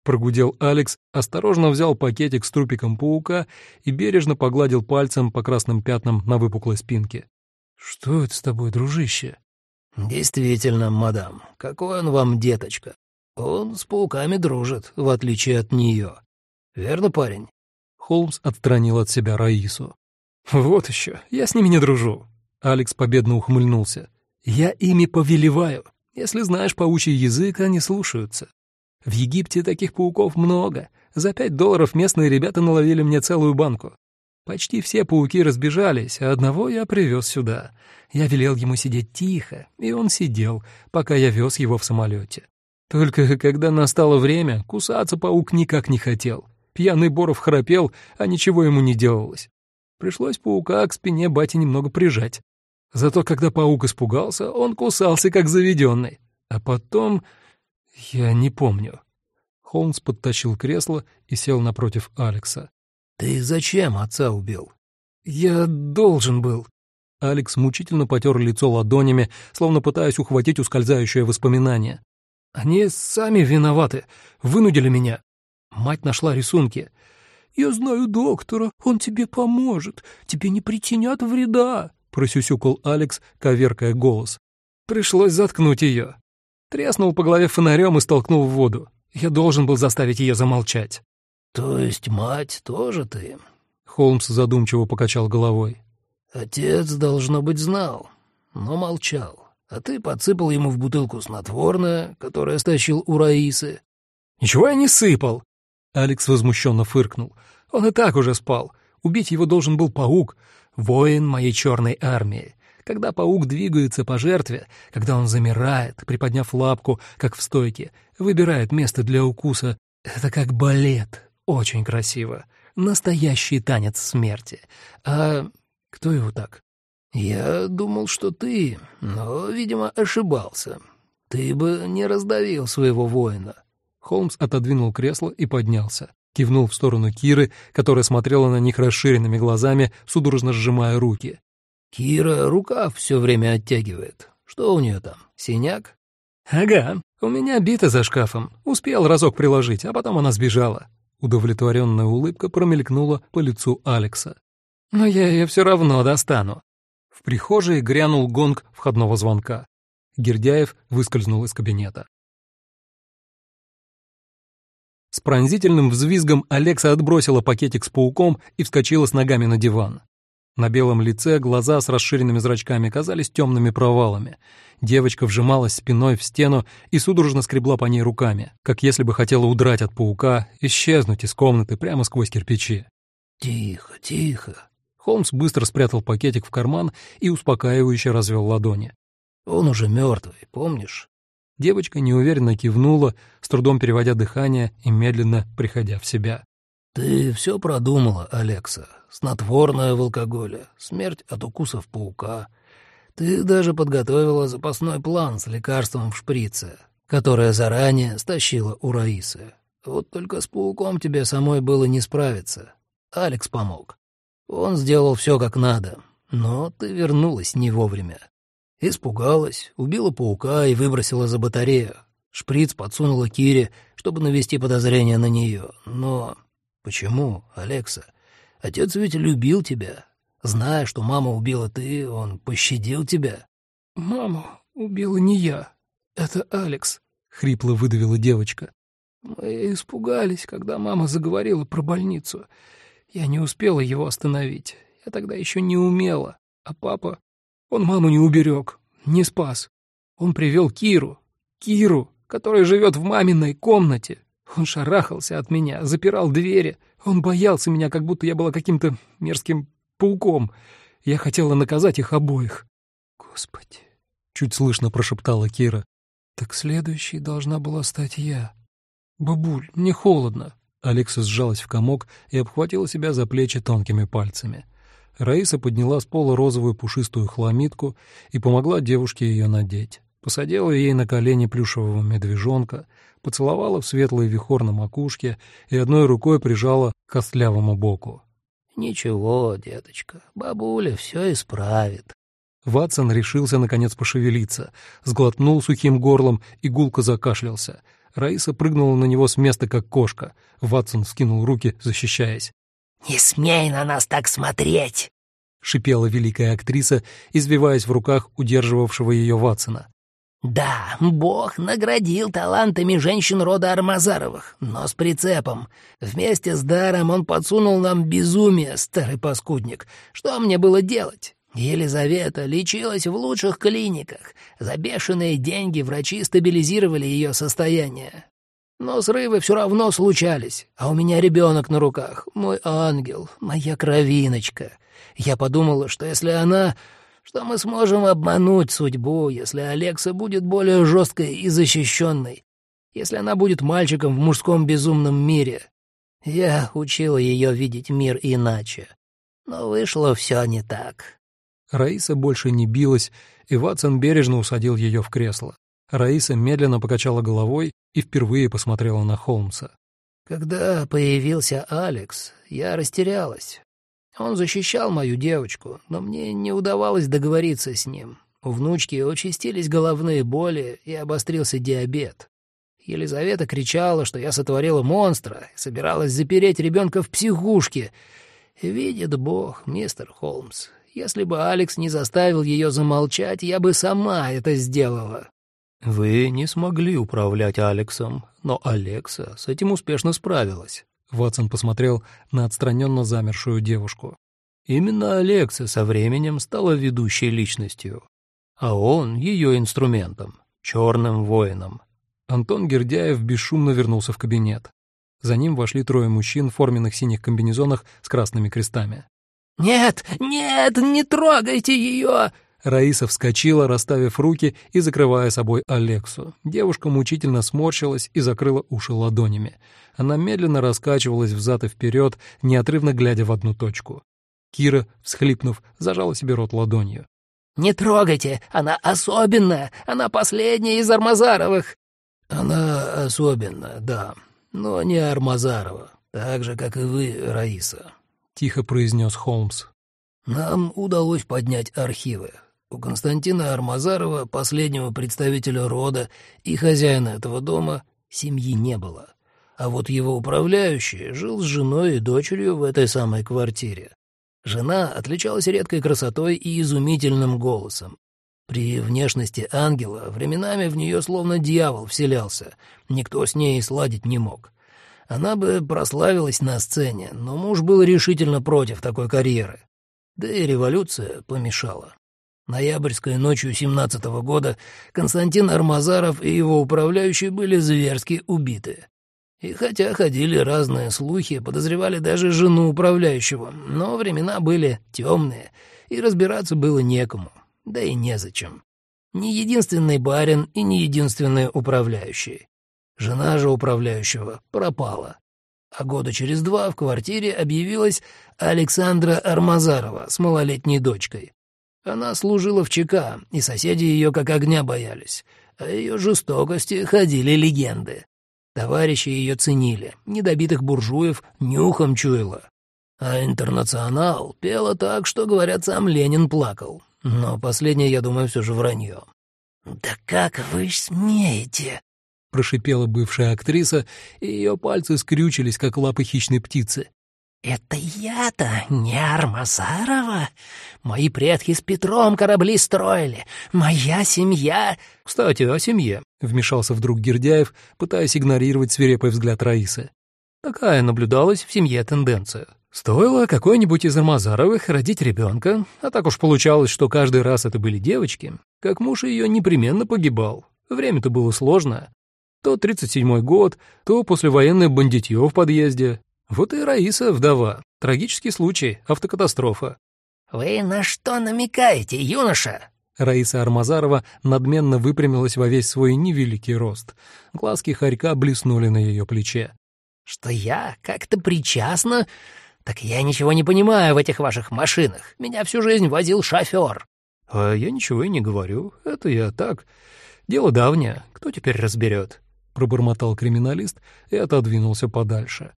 Прогудел Алекс, осторожно взял пакетик с трупиком паука и бережно погладил пальцем по красным пятнам на выпуклой спинке. «Что это с тобой, дружище?» «Действительно, мадам, какой он вам деточка. Он с пауками дружит, в отличие от нее. Верно, парень?» Холмс отстранил от себя Раису. «Вот еще, я с ними не дружу». Алекс победно ухмыльнулся. «Я ими повелеваю. Если знаешь паучий язык, они слушаются. В Египте таких пауков много. За пять долларов местные ребята наловили мне целую банку. Почти все пауки разбежались, а одного я привез сюда. Я велел ему сидеть тихо, и он сидел, пока я вез его в самолете. Только когда настало время, кусаться паук никак не хотел. Пьяный Боров храпел, а ничего ему не делалось. Пришлось паука к спине бати немного прижать. Зато когда паук испугался, он кусался как заведенный. А потом... Я не помню. Холмс подтащил кресло и сел напротив Алекса. «Ты зачем отца убил?» «Я должен был». Алекс мучительно потер лицо ладонями, словно пытаясь ухватить ускользающее воспоминание. «Они сами виноваты, вынудили меня. Мать нашла рисунки. «Я знаю доктора, он тебе поможет, тебе не причинят вреда», — просюсюкал Алекс, коверкая голос. Пришлось заткнуть ее. Треснул по голове фонарем и столкнул в воду. Я должен был заставить ее замолчать. «То есть мать тоже ты?» Холмс задумчиво покачал головой. «Отец, должно быть, знал, но молчал. А ты подсыпал ему в бутылку снотворное, которое стащил у Раисы». «Ничего я не сыпал. Алекс возмущенно фыркнул. «Он и так уже спал. Убить его должен был паук, воин моей черной армии. Когда паук двигается по жертве, когда он замирает, приподняв лапку, как в стойке, выбирает место для укуса, это как балет. Очень красиво. Настоящий танец смерти. А кто его так? Я думал, что ты, но, видимо, ошибался. Ты бы не раздавил своего воина. Холмс отодвинул кресло и поднялся. Кивнул в сторону Киры, которая смотрела на них расширенными глазами, судорожно сжимая руки. «Кира рукав все время оттягивает. Что у нее там, синяк?» «Ага, у меня бита за шкафом. Успел разок приложить, а потом она сбежала». Удовлетворенная улыбка промелькнула по лицу Алекса. «Но я ее все равно достану». В прихожей грянул гонг входного звонка. Гердяев выскользнул из кабинета. С пронзительным взвизгом Алекса отбросила пакетик с пауком и вскочила с ногами на диван. На белом лице глаза с расширенными зрачками казались темными провалами. Девочка вжималась спиной в стену и судорожно скребла по ней руками, как если бы хотела удрать от паука, исчезнуть из комнаты прямо сквозь кирпичи. «Тихо, тихо». Холмс быстро спрятал пакетик в карман и успокаивающе развел ладони. «Он уже мертвый, помнишь?» Девочка неуверенно кивнула, с трудом переводя дыхание и медленно приходя в себя. «Ты все продумала, Алекса. Снотворное в алкоголе, смерть от укусов паука. Ты даже подготовила запасной план с лекарством в шприце, которое заранее стащила у Раисы. Вот только с пауком тебе самой было не справиться. Алекс помог. Он сделал все как надо, но ты вернулась не вовремя. Испугалась, убила паука и выбросила за батарею. Шприц подсунула Кире, чтобы навести подозрение на нее. Но почему, Алекса? Отец ведь любил тебя. Зная, что мама убила ты, он пощадил тебя. «Маму убила не я. Это Алекс», — хрипло выдавила девочка. «Мы испугались, когда мама заговорила про больницу. Я не успела его остановить. Я тогда еще не умела. А папа... Он маму не уберег, не спас. Он привел Киру. Киру, которая живет в маминой комнате. Он шарахался от меня, запирал двери. Он боялся меня, как будто я была каким-то мерзким пауком. Я хотела наказать их обоих. Господи, чуть слышно прошептала Кира. Так следующей должна была стать я. Бабуль, мне холодно. Алекса сжалась в комок и обхватила себя за плечи тонкими пальцами. Раиса подняла с пола розовую пушистую хламидку и помогла девушке ее надеть. Посадила ей на колени плюшевого медвежонка, поцеловала в светлый вихор на макушке и одной рукой прижала к костлявому боку. «Ничего, деточка, бабуля все исправит». Ватсон решился, наконец, пошевелиться, сглотнул сухим горлом и гулко закашлялся. Раиса прыгнула на него с места, как кошка. Ватсон вскинул руки, защищаясь. «Не смей на нас так смотреть!» — шипела великая актриса, извиваясь в руках удерживавшего ее Ватсона. «Да, Бог наградил талантами женщин рода Армазаровых, но с прицепом. Вместе с даром он подсунул нам безумие, старый паскудник. Что мне было делать? Елизавета лечилась в лучших клиниках. За бешеные деньги врачи стабилизировали ее состояние. Но срывы все равно случались, а у меня ребенок на руках, мой ангел, моя кровиночка. Я подумала, что если она... что мы сможем обмануть судьбу, если Алекса будет более жесткой и защищенной, если она будет мальчиком в мужском безумном мире. Я учила ее видеть мир иначе. Но вышло все не так. Раиса больше не билась, и Ватсон бережно усадил ее в кресло. Раиса медленно покачала головой и впервые посмотрела на Холмса. «Когда появился Алекс, я растерялась. Он защищал мою девочку, но мне не удавалось договориться с ним. У внучки участились головные боли и обострился диабет. Елизавета кричала, что я сотворила монстра и собиралась запереть ребенка в психушке. Видит Бог, мистер Холмс, если бы Алекс не заставил ее замолчать, я бы сама это сделала. «Вы не смогли управлять Алексом, но Алекса с этим успешно справилась». Ватсон посмотрел на отстраненно замершую девушку. Именно Алекса со временем стала ведущей личностью, а он ее инструментом, черным воином. Антон Гердяев бесшумно вернулся в кабинет. За ним вошли трое мужчин в форменных синих комбинезонах с красными крестами. «Нет, нет, не трогайте ее!» Раиса вскочила, расставив руки и закрывая собой Алексу. Девушка мучительно сморщилась и закрыла уши ладонями. Она медленно раскачивалась взад и вперед, неотрывно глядя в одну точку. Кира, всхлипнув, зажала себе рот ладонью. «Не трогайте! Она особенная! Она последняя из Армазаровых!» «Она особенная, да, но не Армазарова, так же, как и вы, Раиса», — тихо произнес Холмс. «Нам удалось поднять архивы, у Константина Армазарова, последнего представителя рода и хозяина этого дома, семьи не было. А вот его управляющий жил с женой и дочерью в этой самой квартире. Жена отличалась редкой красотой и изумительным голосом. При внешности ангела временами в нее словно дьявол вселялся, никто с ней сладить не мог. Она бы прославилась на сцене, но муж был решительно против такой карьеры. Да и революция помешала. Ноябрьской ночью 17 -го года Константин Армазаров и его управляющий были зверски убиты. И хотя ходили разные слухи, подозревали даже жену управляющего, но времена были темные, и разбираться было некому, да и незачем. Не единственный барин и не единственный управляющий. Жена же управляющего пропала. А года через два в квартире объявилась Александра Армазарова с малолетней дочкой. Она служила в ЧК, и соседи ее как огня боялись. О ее жестокости ходили легенды. Товарищи ее ценили, недобитых буржуев нюхом чуяло. А «Интернационал» пела так, что, говорят, сам Ленин плакал. Но последнее, я думаю, все же вранье. «Да как вы смеете?» — прошипела бывшая актриса, и ее пальцы скрючились, как лапы хищной птицы. «Это я-то не Армазарова? Мои предки с Петром корабли строили. Моя семья...» «Кстати, о семье», — вмешался вдруг Гердяев, пытаясь игнорировать свирепый взгляд Раисы. Такая наблюдалась в семье тенденция. Стоило какой-нибудь из Армазаровых родить ребенка, а так уж получалось, что каждый раз это были девочки, как муж ее непременно погибал. Время-то было сложное. То 37-й год, то послевоенное бандитье в подъезде, вот и Раиса вдова. Трагический случай, автокатастрофа. «Вы на что намекаете, юноша?» Раиса Армазарова надменно выпрямилась во весь свой невеликий рост. Глазки хорька блеснули на ее плече. «Что я как-то причастна? Так я ничего не понимаю в этих ваших машинах. Меня всю жизнь возил шофер». «А я ничего и не говорю. Это я так. Дело давнее. Кто теперь разберет?» Пробормотал криминалист и отодвинулся подальше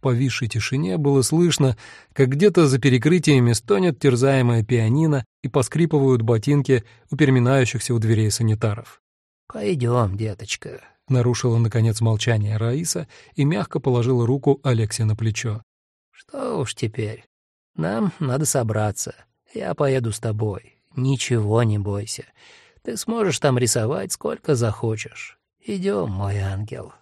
повисшей тишине было слышно, как где-то за перекрытиями стонет терзаемая пианино и поскрипывают ботинки у переминающихся у дверей санитаров. «Пойдем, деточка», — нарушила, наконец, молчание Раиса и мягко положила руку Алексе на плечо. «Что уж теперь. Нам надо собраться. Я поеду с тобой. Ничего не бойся. Ты сможешь там рисовать сколько захочешь. Идем, мой ангел».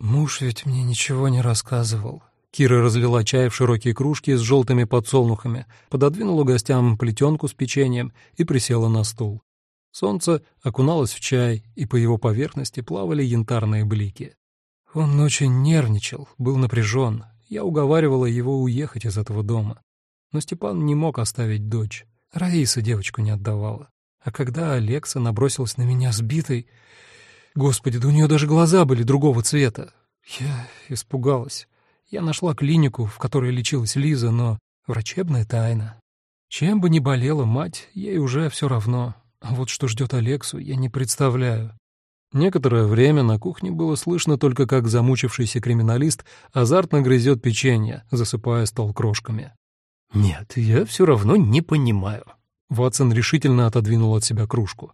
«Муж ведь мне ничего не рассказывал». Кира разлила чай в широкие кружки с желтыми подсолнухами, пододвинула гостям плетенку с печеньем и присела на стул. Солнце окуналось в чай, и по его поверхности плавали янтарные блики. Он очень нервничал, был напряжен. Я уговаривала его уехать из этого дома. Но Степан не мог оставить дочь. Раиса девочку не отдавала. А когда Алекса набросилась на меня сбитой, Господи, да у нее даже глаза были другого цвета. Я испугалась. Я нашла клинику, в которой лечилась Лиза, но врачебная тайна. Чем бы ни болела мать, ей уже все равно. А вот что ждет Алексу, я не представляю. Некоторое время на кухне было слышно только, как замучившийся криминалист азартно грызет печенье, засыпая стол крошками. «Нет, я все равно не понимаю». Ватсон решительно отодвинул от себя кружку.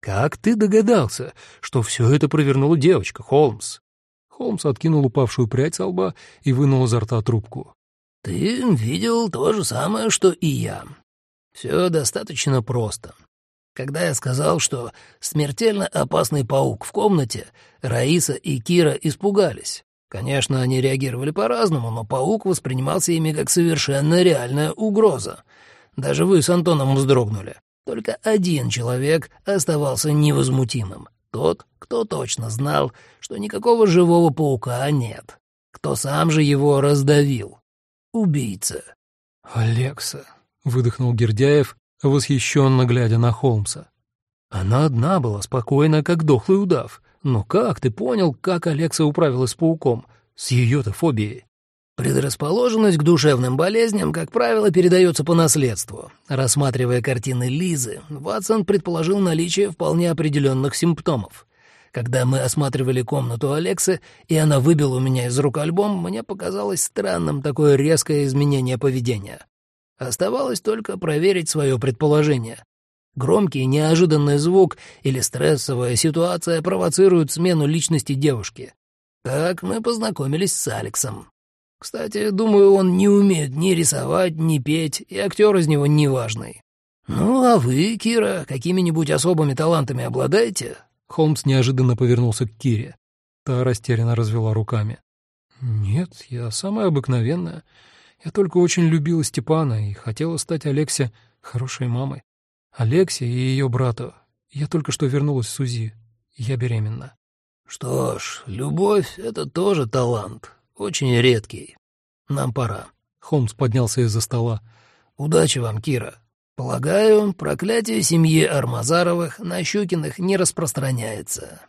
«Как ты догадался, что все это провернула девочка, Холмс?» Холмс откинул упавшую прядь со лба и вынул изо рта трубку. «Ты видел то же самое, что и я. Все достаточно просто. Когда я сказал, что смертельно опасный паук в комнате, Раиса и Кира испугались. Конечно, они реагировали по-разному, но паук воспринимался ими как совершенно реальная угроза. Даже вы с Антоном вздрогнули. Только один человек оставался невозмутимым. Тот, кто точно знал, что никакого живого паука нет. Кто сам же его раздавил. Убийца. «Алекса», — выдохнул Гердяев, восхищенно глядя на Холмса. Она одна была спокойна, как дохлый удав. Но как ты понял, как Алекса управилась с пауком? С ее-то фобией. Предрасположенность к душевным болезням, как правило, передается по наследству. Рассматривая картины Лизы, Ватсон предположил наличие вполне определенных симптомов. Когда мы осматривали комнату Алексы, и она выбила у меня из рук альбом, мне показалось странным такое резкое изменение поведения. Оставалось только проверить свое предположение. Громкий неожиданный звук или стрессовая ситуация провоцируют смену личности девушки. Так мы познакомились с Алексом. Кстати, думаю, он не умеет ни рисовать, ни петь, и актер из него неважный. Ну, а вы, Кира, какими-нибудь особыми талантами обладаете?» Холмс неожиданно повернулся к Кире. Та растерянно развела руками. «Нет, я самая обыкновенная. Я только очень любила Степана и хотела стать Алексе хорошей мамой. Алексе и ее брату. Я только что вернулась с УЗИ. Я беременна». Что ж, любовь — это тоже талант, очень редкий. Нам пора. Холмс поднялся из-за стола. Удачи вам, Кира. Полагаю, проклятие семьи Армазаровых на Щукиных не распространяется.